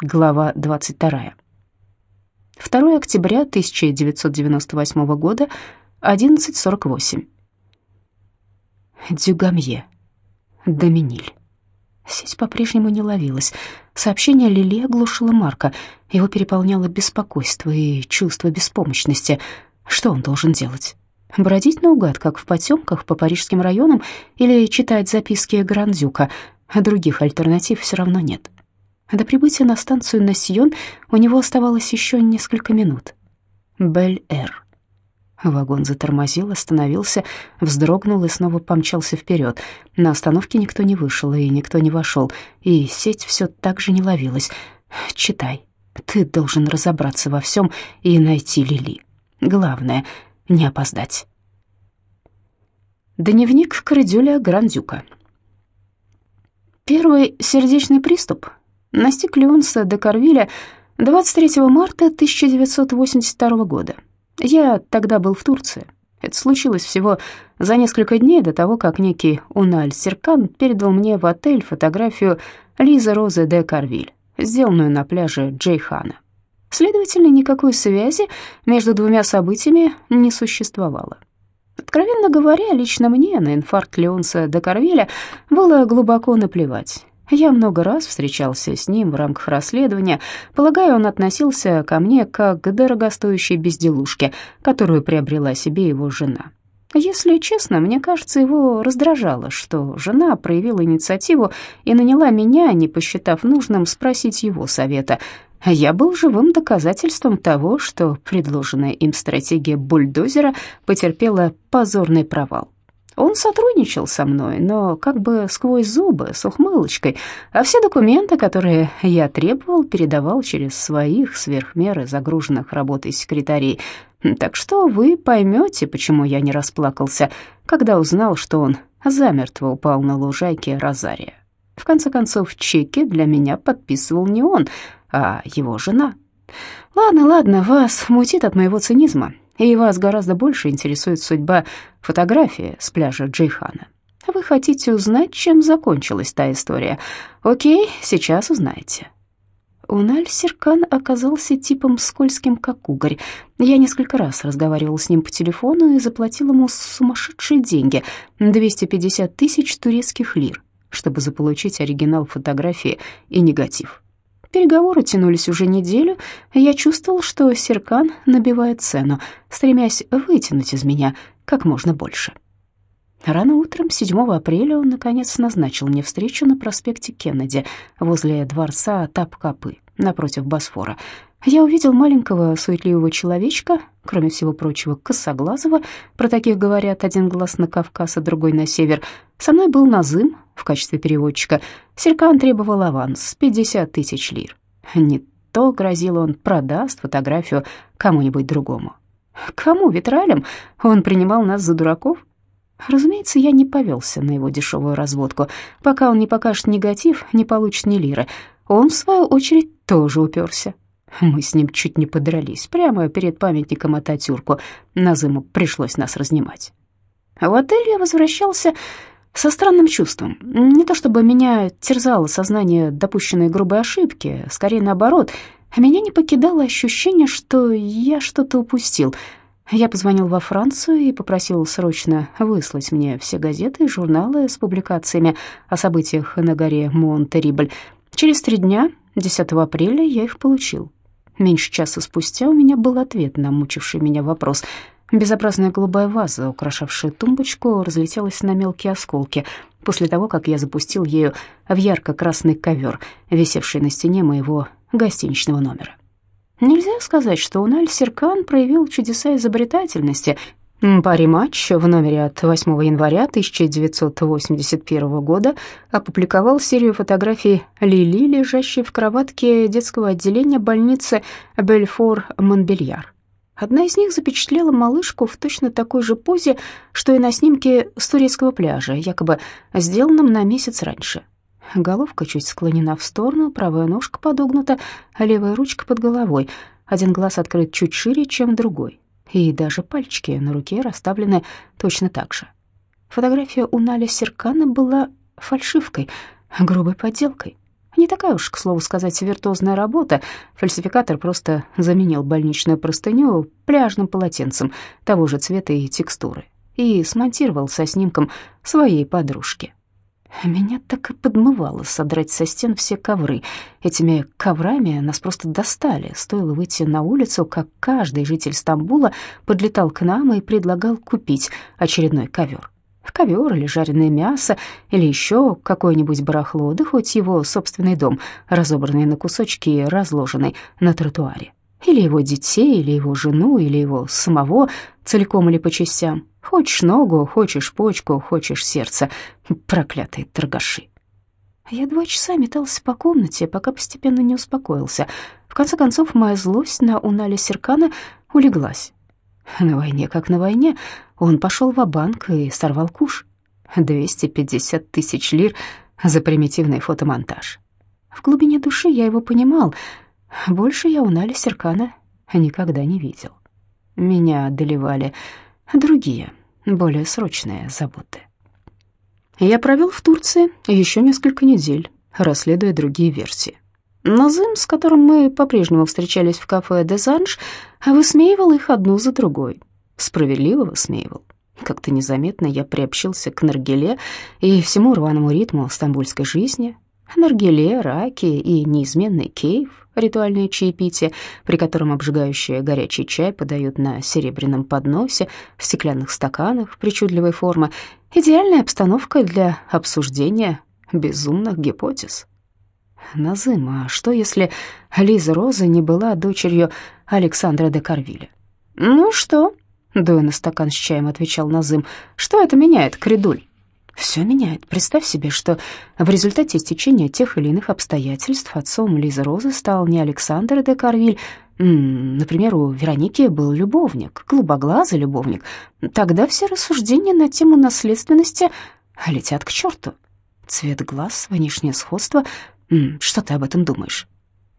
Глава 22. 2 октября 1998 года, 11.48. Дюгамье. Доминиль. Сеть по-прежнему не ловилась. Сообщение Лили оглушило Марка. Его переполняло беспокойство и чувство беспомощности. Что он должен делать? Бродить наугад, как в потемках по парижским районам, или читать записки Грандюка? Других альтернатив все равно нет. До прибытия на станцию Насьон у него оставалось еще несколько минут. Бель-Эр. Вагон затормозил, остановился, вздрогнул и снова помчался вперед. На остановке никто не вышел и никто не вошел, и сеть все так же не ловилась. «Читай. Ты должен разобраться во всем и найти Лили. Главное — не опоздать». Дневник Крадюля Грандюка. Первый сердечный приступ настиг Леонса де Карвиля 23 марта 1982 года. Я тогда был в Турции. Это случилось всего за несколько дней до того, как некий Уналь Серкан передал мне в отель фотографию Лизы Розы де Карвиль, сделанную на пляже Джейхана. Следовательно, никакой связи между двумя событиями не существовало. Откровенно говоря, лично мне на инфаркт Леонса де Карвиля было глубоко наплевать. Я много раз встречался с ним в рамках расследования. Полагаю, он относился ко мне как к дорогостоящей безделушке, которую приобрела себе его жена. Если честно, мне кажется, его раздражало, что жена проявила инициативу и наняла меня, не посчитав нужным спросить его совета. Я был живым доказательством того, что предложенная им стратегия бульдозера потерпела позорный провал. Он сотрудничал со мной, но как бы сквозь зубы, с ухмылочкой, а все документы, которые я требовал, передавал через своих сверхмеры загруженных работой секретарей. Так что вы поймете, почему я не расплакался, когда узнал, что он замертво упал на лужайке Розария. В конце концов, чеки для меня подписывал не он, а его жена. Ладно, ладно, вас мутит от моего цинизма и вас гораздо больше интересует судьба фотографии с пляжа Джейхана. Вы хотите узнать, чем закончилась та история? Окей, сейчас узнаете. Уналь Серкан оказался типом скользким, как угорь. Я несколько раз разговаривал с ним по телефону и заплатил ему сумасшедшие деньги — 250 тысяч турецких лир, чтобы заполучить оригинал фотографии и негатив. Переговоры тянулись уже неделю, я чувствовал, что Серкан набивает цену, стремясь вытянуть из меня как можно больше. Рано утром, 7 апреля, он, наконец, назначил мне встречу на проспекте Кеннеди, возле дворца Тапкапы, напротив Босфора. Я увидел маленького суетливого человечка, кроме всего прочего, косоглазого, про таких говорят, один глаз на Кавказ, а другой на север. Со мной был Назым, в качестве переводчика. Серкан требовал аванс — 50 тысяч лир. Не то, грозил он, продаст фотографию кому-нибудь другому. Кому, Витралям? Он принимал нас за дураков? Разумеется, я не повелся на его дешевую разводку. Пока он не покажет негатив, не получит ни лиры. Он, в свою очередь, тоже уперся. Мы с ним чуть не подрались, прямо перед памятником Ататюрку. Назыму пришлось нас разнимать. В отель я возвращался со странным чувством. Не то чтобы меня терзало сознание допущенной грубой ошибки, скорее наоборот, меня не покидало ощущение, что я что-то упустил. Я позвонил во Францию и попросил срочно выслать мне все газеты и журналы с публикациями о событиях на горе Монтерибль. Через три дня, 10 апреля, я их получил. Меньше часа спустя у меня был ответ на мучивший меня вопрос — Безобразная голубая ваза, украшавшая тумбочку, разлетелась на мелкие осколки после того, как я запустил ею в ярко-красный ковер, висевший на стене моего гостиничного номера. Нельзя сказать, что Уналь Серкан проявил чудеса изобретательности. Пари-матч в номере от 8 января 1981 года опубликовал серию фотографий Лили, лежащей в кроватке детского отделения больницы Бельфор-Монбельяр. Одна из них запечатлела малышку в точно такой же позе, что и на снимке с турецкого пляжа, якобы сделанном на месяц раньше. Головка чуть склонена в сторону, правая ножка подогнута, а левая ручка под головой. Один глаз открыт чуть шире, чем другой. И даже пальчики на руке расставлены точно так же. Фотография у Наля Серкана была фальшивкой, грубой подделкой. Не такая уж, к слову сказать, виртуозная работа. Фальсификатор просто заменил больничную простыню пляжным полотенцем того же цвета и текстуры и смонтировал со снимком своей подружки. Меня так и подмывало содрать со стен все ковры. Этими коврами нас просто достали. Стоило выйти на улицу, как каждый житель Стамбула подлетал к нам и предлагал купить очередной ковер ковер или жареное мясо, или еще какое-нибудь барахло, да хоть его собственный дом, разобранный на кусочки и разложенный на тротуаре. Или его детей, или его жену, или его самого, целиком или по частям. Хочешь ногу, хочешь почку, хочешь сердце. Проклятые торгаши. Я два часа метался по комнате, пока постепенно не успокоился. В конце концов, моя злость на Унале Серкана улеглась. На войне как на войне, он пошел в банк и сорвал куш. 250 тысяч лир за примитивный фотомонтаж. В глубине души я его понимал. Больше я у Нали Серкана никогда не видел. Меня одолевали другие, более срочные заботы. Я провел в Турции еще несколько недель, расследуя другие версии. Назым, с которым мы по-прежнему встречались в кафе «Дезанж», высмеивал их одну за другой. Справедливо высмеивал. Как-то незаметно я приобщился к наргиле и всему рваному ритму стамбульской жизни. Наргиле, раки и неизменный кейф, ритуальное чаепитие, при котором обжигающий горячий чай подают на серебряном подносе, в стеклянных стаканах причудливой формы. Идеальная обстановка для обсуждения безумных гипотез. Назым, а что если Лиза Роза не была дочерью Александра де Карвиля? «Ну что?» — дуя на стакан с чаем, отвечал Назым. «Что это меняет, Кридуль?» «Все меняет. Представь себе, что в результате стечения тех или иных обстоятельств отцом Лизы Розы стал не Александр де Карвиль, Например, у Вероники был любовник, голубоглазый любовник. Тогда все рассуждения на тему наследственности летят к черту. Цвет глаз, внешнее сходство что ты об этом думаешь?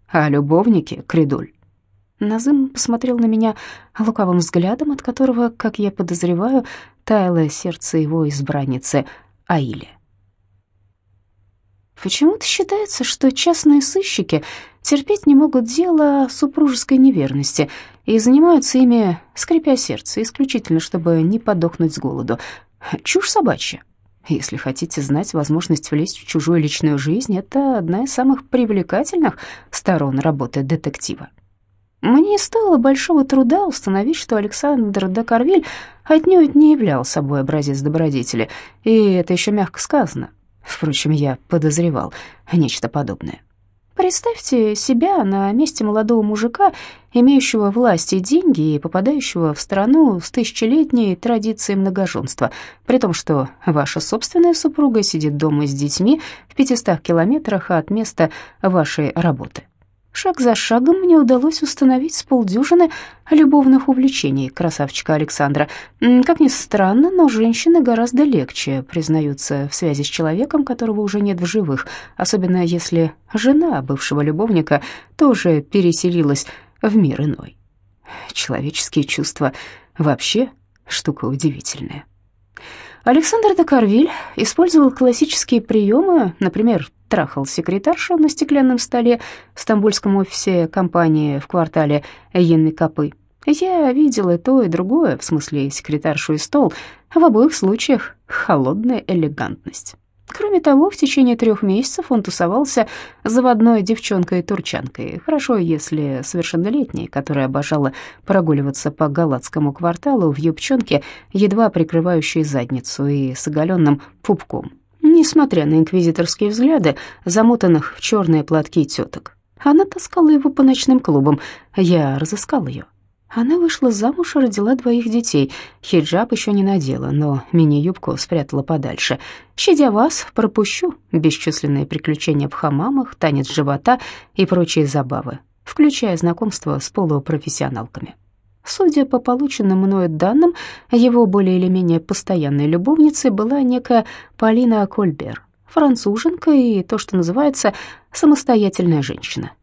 О любовнике, Кридуль? Назым посмотрел на меня лукавым взглядом, от которого, как я подозреваю, таяло сердце его избранницы Аили. Почему-то считается, что частные сыщики терпеть не могут дело супружеской неверности и занимаются ими, скрипя сердце, исключительно, чтобы не подохнуть с голоду. Чушь собачья. Если хотите знать возможность влезть в чужую личную жизнь, это одна из самых привлекательных сторон работы детектива. Мне стоило большого труда установить, что Александр де Карвиль отнюдь не являл собой образец добродетели, и это еще мягко сказано. Впрочем, я подозревал нечто подобное. Представьте себя на месте молодого мужика, имеющего власть и деньги и попадающего в страну с тысячелетней традицией многоженства, при том, что ваша собственная супруга сидит дома с детьми в 500 километрах от места вашей работы. Шаг за шагом мне удалось установить с полдюжины любовных увлечений красавчика Александра. Как ни странно, но женщины гораздо легче признаются в связи с человеком, которого уже нет в живых, особенно если жена бывшего любовника тоже переселилась в мир иной. Человеческие чувства вообще штука удивительная. Александр де использовал классические приемы, например, трахал секретаршу на стеклянном столе в стамбульском офисе компании в квартале Енны-Копы. Я видела и то, и другое, в смысле секретаршу и стол, в обоих случаях холодная элегантность. Кроме того, в течение трех месяцев он тусовался заводной девчонкой-турчанкой, хорошо, если совершеннолетней, которая обожала прогуливаться по галатскому кварталу в юбчонке, едва прикрывающей задницу и с оголенным пупком, несмотря на инквизиторские взгляды, замотанных в черные платки теток. Она таскала его по ночным клубам, я разыскал ее. Она вышла замуж и родила двоих детей. Хиджаб еще не надела, но мини-юбку спрятала подальше. Щадя вас, пропущу бесчисленные приключения в хамамах, танец живота и прочие забавы, включая знакомство с полупрофессионалками. Судя по полученным мною данным, его более или менее постоянной любовницей была некая Полина Кольбер, француженка и то, что называется самостоятельная женщина.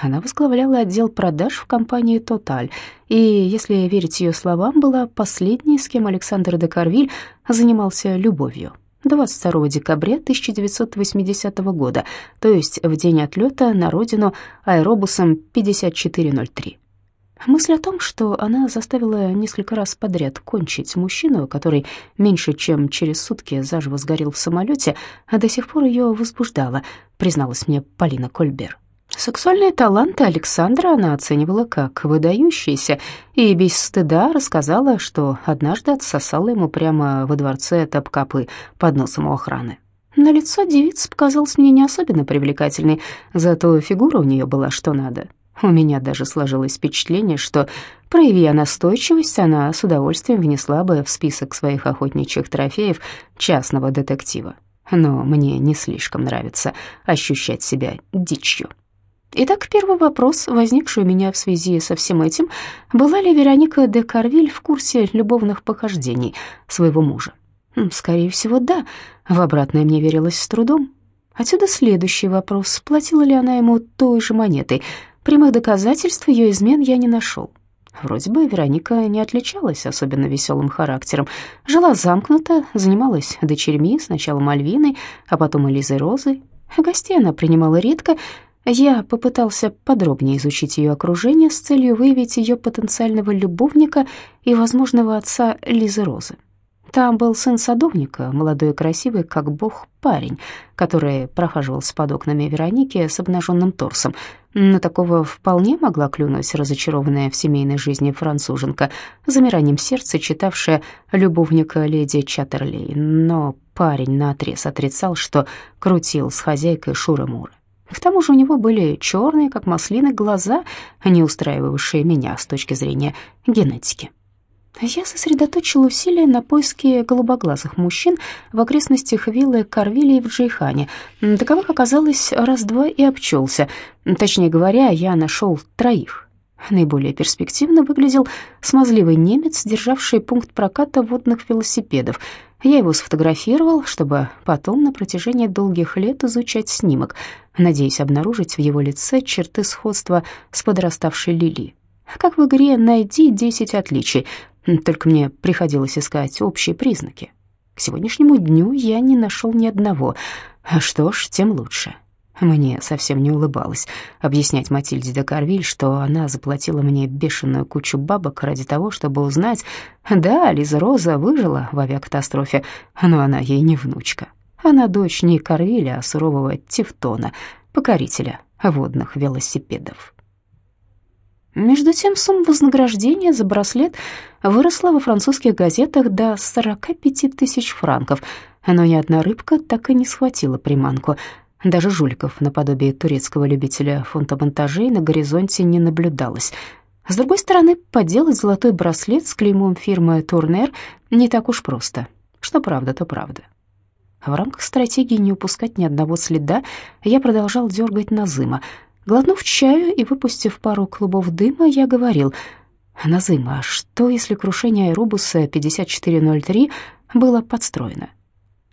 Она возглавляла отдел продаж в компании «Тоталь», и, если верить ее словам, была последней, с кем Александр де Карвиль занимался любовью 22 декабря 1980 года, то есть в день отлета на родину аэробусом 5403. Мысль о том, что она заставила несколько раз подряд кончить мужчину, который меньше чем через сутки заживо сгорел в самолете, а до сих пор ее возбуждала, призналась мне Полина Кольбер. Сексуальные таланты Александра она оценивала как выдающиеся и без стыда рассказала, что однажды отсосала ему прямо во дворце топкапы под носом у охраны. На лицо девица показалась мне не особенно привлекательной, зато фигура у нее была что надо. У меня даже сложилось впечатление, что, прояви настойчивость, она с удовольствием внесла бы в список своих охотничьих трофеев частного детектива. Но мне не слишком нравится ощущать себя дичью. Итак, первый вопрос, возникший у меня в связи со всем этим, была ли Вероника де Карвиль в курсе любовных похождений своего мужа? Скорее всего, да. В обратное мне верилось с трудом. Отсюда следующий вопрос, платила ли она ему той же монетой. Прямых доказательств ее измен я не нашел. Вроде бы Вероника не отличалась особенно веселым характером. Жила замкнуто, занималась дочерьми, сначала Мальвиной, а потом Элизой Розой. Гостей она принимала редко, я попытался подробнее изучить ее окружение с целью выявить ее потенциального любовника и возможного отца Лизы Розы. Там был сын садовника, молодой и красивый, как бог, парень, который прохаживался под окнами Вероники с обнаженным торсом. На такого вполне могла клюнуть разочарованная в семейной жизни француженка, замиранием сердца читавшая любовника леди Чаттерлей. Но парень наотрез отрицал, что крутил с хозяйкой Шуры-Муры. К тому же у него были черные, как маслины, глаза, не устраивавшие меня с точки зрения генетики. Я сосредоточила усилия на поиске голубоглазых мужчин в окрестностях виллы Карвилли в Джейхане. Таковых оказалось раз-два и обчелся. Точнее говоря, я нашел троих. Наиболее перспективно выглядел смазливый немец, державший пункт проката водных велосипедов. Я его сфотографировал, чтобы потом на протяжении долгих лет изучать снимок, надеясь обнаружить в его лице черты сходства с подраставшей Лили. Как в игре «Найди 10 отличий», только мне приходилось искать общие признаки. К сегодняшнему дню я не нашел ни одного. Что ж, тем лучше. Мне совсем не улыбалось объяснять Матильде де Карвиль, что она заплатила мне бешеную кучу бабок ради того, чтобы узнать, да, Лиза Роза выжила в авиакатастрофе, но она ей не внучка. Она дочь не Карвиля, а сурового Тевтона, покорителя водных велосипедов. Между тем сумма вознаграждения за браслет выросла во французских газетах до 45 тысяч франков, но ни одна рыбка так и не схватила приманку — даже жуликов наподобие турецкого любителя фунтомонтажей на горизонте не наблюдалось. С другой стороны, подделать золотой браслет с клеймом фирмы «Турнер» не так уж просто. Что правда, то правда. В рамках стратегии не упускать ни одного следа я продолжал дергать Назыма. Глотнув чаю и выпустив пару клубов дыма, я говорил, «Назыма, а что, если крушение аэробуса 5403 было подстроено?»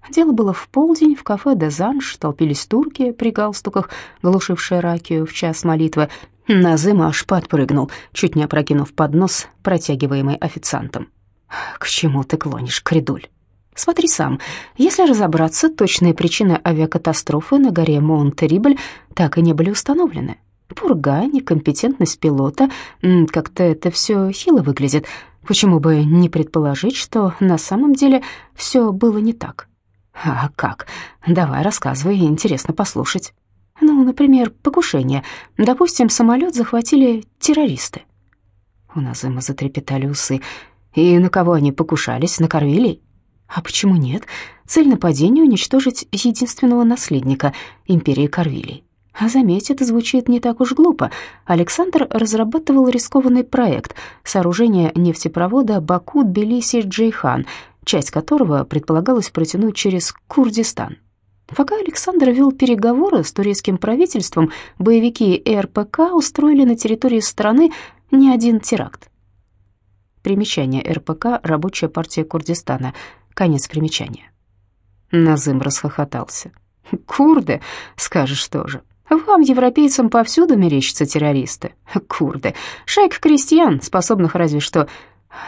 Дело было в полдень, в кафе «Дезанж» толпились турки при галстуках, глушившие ракию в час молитвы. Назым аж подпрыгнул, чуть не опрокинув поднос, протягиваемый официантом. «К чему ты клонишь, кридуль?» «Смотри сам. Если разобраться, точные причины авиакатастрофы на горе Монт-Рибль так и не были установлены. Пурга, некомпетентность пилота, как-то это все хило выглядит. Почему бы не предположить, что на самом деле все было не так?» «А как? Давай рассказывай, интересно послушать». «Ну, например, покушение. Допустим, самолет захватили террористы». У Назыма затрепетали усы. «И на кого они покушались? На Корвилей?» «А почему нет? Цель нападения — уничтожить единственного наследника империи Корвилей». А заметь, это звучит не так уж глупо. Александр разрабатывал рискованный проект сооружения нефтепровода Баку-Тбилиси-Джейхан — часть которого предполагалось протянуть через Курдистан. Пока Александр вел переговоры с турецким правительством, боевики РПК устроили на территории страны не один теракт. Примечание РПК «Рабочая партия Курдистана». Конец примечания. Назым расхохотался. «Курды, скажешь тоже. Вам, европейцам, повсюду мерещатся террористы. Курды. Шайка крестьян, способных разве что...»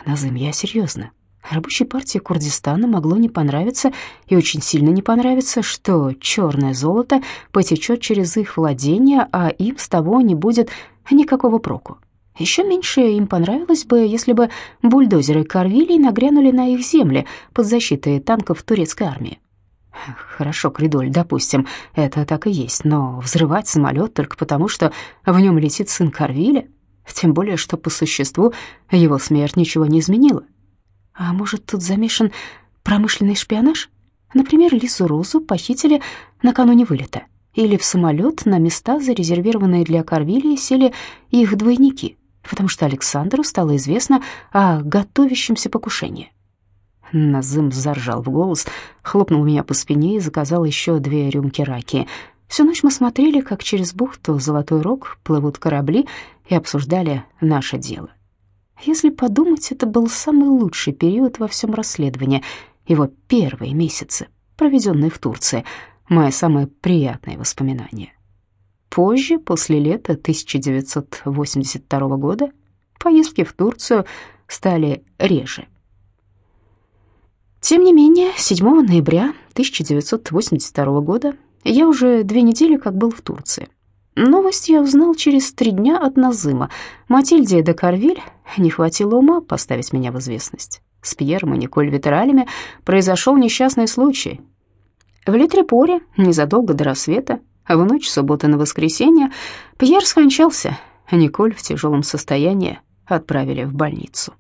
«Назым, я серьезно. Рабочей партии Курдистана могло не понравиться и очень сильно не понравиться, что черное золото потечет через их владения, а им с того не будет никакого проку. Еще меньше им понравилось бы, если бы бульдозеры Корвилей нагрянули на их земли под защитой танков турецкой армии. Хорошо, Кридоль, допустим, это так и есть, но взрывать самолет только потому, что в нем летит сын Корвиля, тем более, что по существу его смерть ничего не изменила. А может, тут замешан промышленный шпионаж? Например, Лису Розу похитили накануне вылета. Или в самолет на места, зарезервированные для Корвилии, сели их двойники, потому что Александру стало известно о готовящемся покушении. Назым заржал в голос, хлопнул меня по спине и заказал еще две рюмки раки. Всю ночь мы смотрели, как через бухту Золотой Рог плывут корабли и обсуждали наше дело. Если подумать, это был самый лучший период во всем расследовании, его первые месяцы, проведенные в Турции, мои самые приятные воспоминания. Позже, после лета 1982 года, поездки в Турцию стали реже. Тем не менее, 7 ноября 1982 года я уже две недели как был в Турции. Новость я узнал через три дня от Назыма. Матильде де Карвиль не хватило ума поставить меня в известность. С Пьером и Николь Витералями произошел несчастный случай. В Литрепоре, незадолго до рассвета, а в ночь субботы на воскресенье, Пьер скончался, а Николь в тяжелом состоянии отправили в больницу.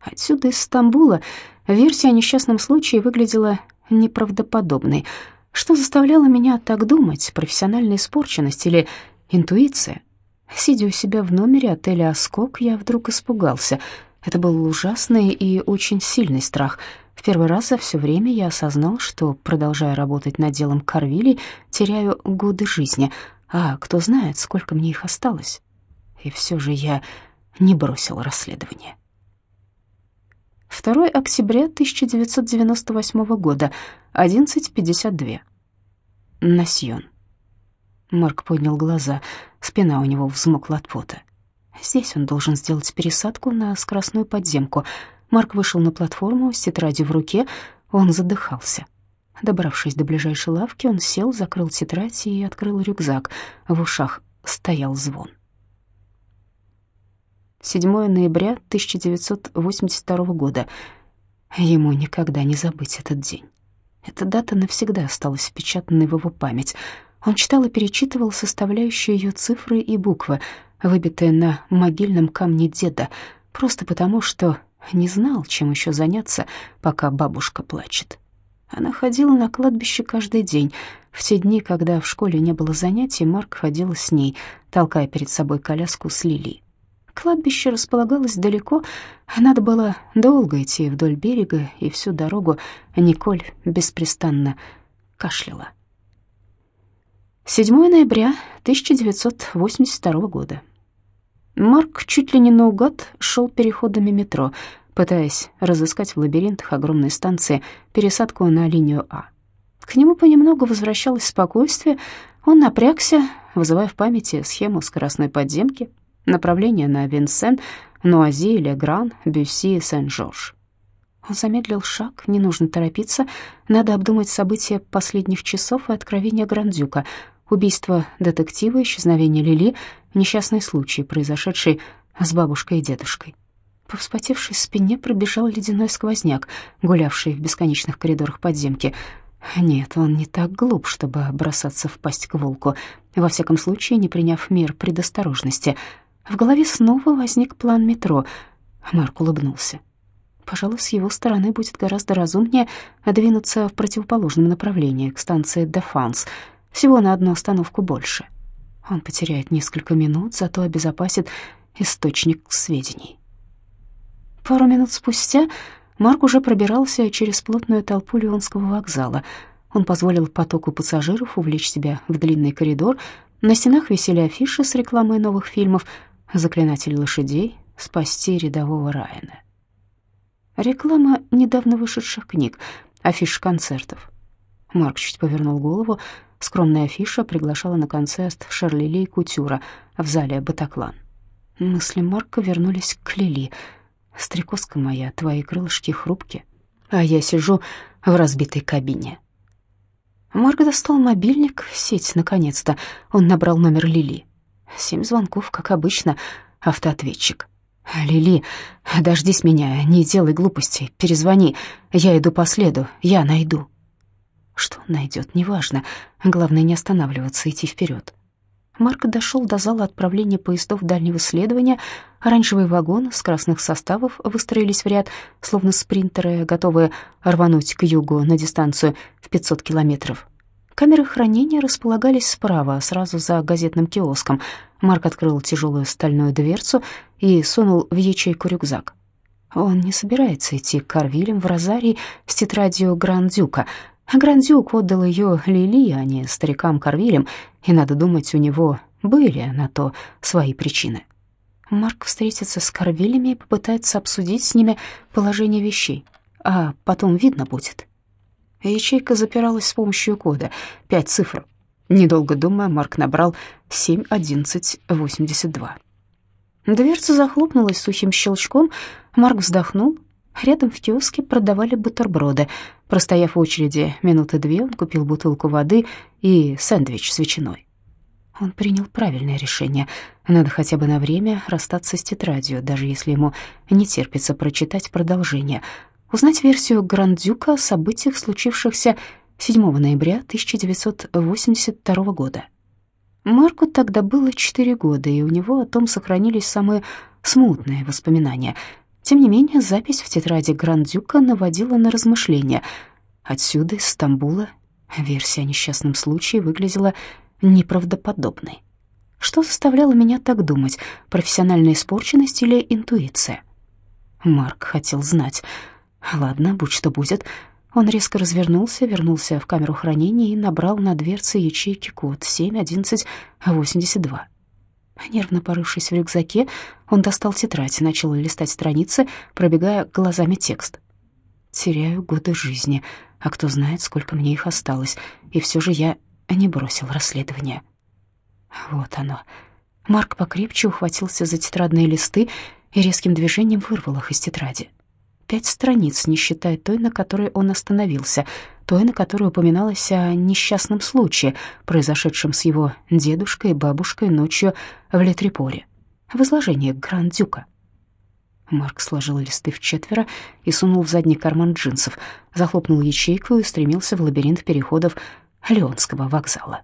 Отсюда из Стамбула версия о несчастном случае выглядела неправдоподобной — что заставляло меня так думать, профессиональная испорченность или интуиция? Сидя у себя в номере отеля «Оскок», я вдруг испугался. Это был ужасный и очень сильный страх. В первый раз за все время я осознал, что, продолжая работать над делом Карвили, теряю годы жизни, а кто знает, сколько мне их осталось. И все же я не бросил расследование. 2 октября 1998 года, 11.52. Насьон. Марк поднял глаза, спина у него взмокла от пота. Здесь он должен сделать пересадку на скоростную подземку. Марк вышел на платформу с тетрадью в руке, он задыхался. Добравшись до ближайшей лавки, он сел, закрыл тетрадь и открыл рюкзак. В ушах стоял звон. 7 ноября 1982 года. Ему никогда не забыть этот день. Эта дата навсегда осталась впечатанной в его память. Он читал и перечитывал составляющие ее цифры и буквы, выбитые на могильном камне деда, просто потому, что не знал, чем еще заняться, пока бабушка плачет. Она ходила на кладбище каждый день. В те дни, когда в школе не было занятий, Марк ходил с ней, толкая перед собой коляску с Лилией. Кладбище располагалось далеко, надо было долго идти вдоль берега, и всю дорогу Николь беспрестанно кашляла. 7 ноября 1982 года. Марк чуть ли не наугад шел переходами метро, пытаясь разыскать в лабиринтах огромной станции пересадку на линию А. К нему понемногу возвращалось спокойствие, он напрягся, вызывая в памяти схему скоростной подземки — Направление на Винсен, Нуази, Легран, Бюсси и Сен-Жорж. Он замедлил шаг, не нужно торопиться, надо обдумать события последних часов и откровения Грандюка, убийство детектива, исчезновение Лили, несчастный случай, произошедший с бабушкой и дедушкой. По вспотевшей спине пробежал ледяной сквозняк, гулявший в бесконечных коридорах подземки. Нет, он не так глуп, чтобы бросаться в пасть к волку, во всяком случае, не приняв мер предосторожности — в голове снова возник план метро. Марк улыбнулся. Пожалуй, с его стороны будет гораздо разумнее двинуться в противоположном направлении, к станции Дефанс, всего на одну остановку больше. Он потеряет несколько минут, зато обезопасит источник сведений. Пару минут спустя Марк уже пробирался через плотную толпу Лионского вокзала. Он позволил потоку пассажиров увлечь себя в длинный коридор. На стенах висели афиши с рекламой новых фильмов — заклинатель лошадей, спасти рядового Райана. Реклама недавно вышедших книг, афиш концертов. Марк чуть повернул голову. Скромная афиша приглашала на концерт Шарли Ли Кутюра в зале «Батаклан». Мысли Марка вернулись к Лили. Стрекозка моя, твои крылышки хрупки, а я сижу в разбитой кабине. Марк достал мобильник, сеть, наконец-то. Он набрал номер Лили. Семь звонков, как обычно, автоответчик. «Лили, дождись меня, не делай глупостей, перезвони. Я иду по следу, я найду». Что он найдет, неважно. Главное, не останавливаться, идти вперед. Марк дошел до зала отправления поездов дальнего следования. Оранжевые вагоны с красных составов выстроились в ряд, словно спринтеры, готовые рвануть к югу на дистанцию в 500 километров. Камеры хранения располагались справа, сразу за газетным киоском. Марк открыл тяжелую стальную дверцу и сунул в ячейку рюкзак. Он не собирается идти к Карвилям в Розарий с тетрадью Грандюка. Грандюк отдал ее Лили, а не старикам Карвилям, и, надо думать, у него были на то свои причины. Марк встретится с Карвилями и попытается обсудить с ними положение вещей, а потом видно будет. Ячейка запиралась с помощью кода, пять цифр. Недолго думая, Марк набрал 71182. Дверца захлопнулась сухим щелчком, Марк вздохнул. Рядом в киоске продавали бутерброды. Простояв в очереди минуты две, он купил бутылку воды и сэндвич с ветчиной. Он принял правильное решение. Надо хотя бы на время расстаться с тетрадью, даже если ему не терпится прочитать продолжение — узнать версию Грандюка о событиях, случившихся 7 ноября 1982 года. Марку тогда было 4 года, и у него о том сохранились самые смутные воспоминания. Тем не менее, запись в тетради Грандюка наводила на размышления. Отсюда, из Стамбула, версия о несчастном случае выглядела неправдоподобной. Что заставляло меня так думать, профессиональная испорченность или интуиция? Марк хотел знать — Ладно, будь что будет. Он резко развернулся, вернулся в камеру хранения и набрал на дверце ячейки код 71182. Нервно порывшись в рюкзаке, он достал тетрадь и начал листать страницы, пробегая глазами текст. «Теряю годы жизни, а кто знает, сколько мне их осталось, и все же я не бросил расследование». Вот оно. Марк покрепче ухватился за тетрадные листы и резким движением вырвал их из тетради пять страниц, не считая той, на которой он остановился, той, на которой упоминалось о несчастном случае, произошедшем с его дедушкой и бабушкой ночью в Летрипоре, в изложении Гранд-Дюка. Марк сложил листы в четверо и сунул в задний карман джинсов, захлопнул ячейку и стремился в лабиринт переходов Леонского вокзала.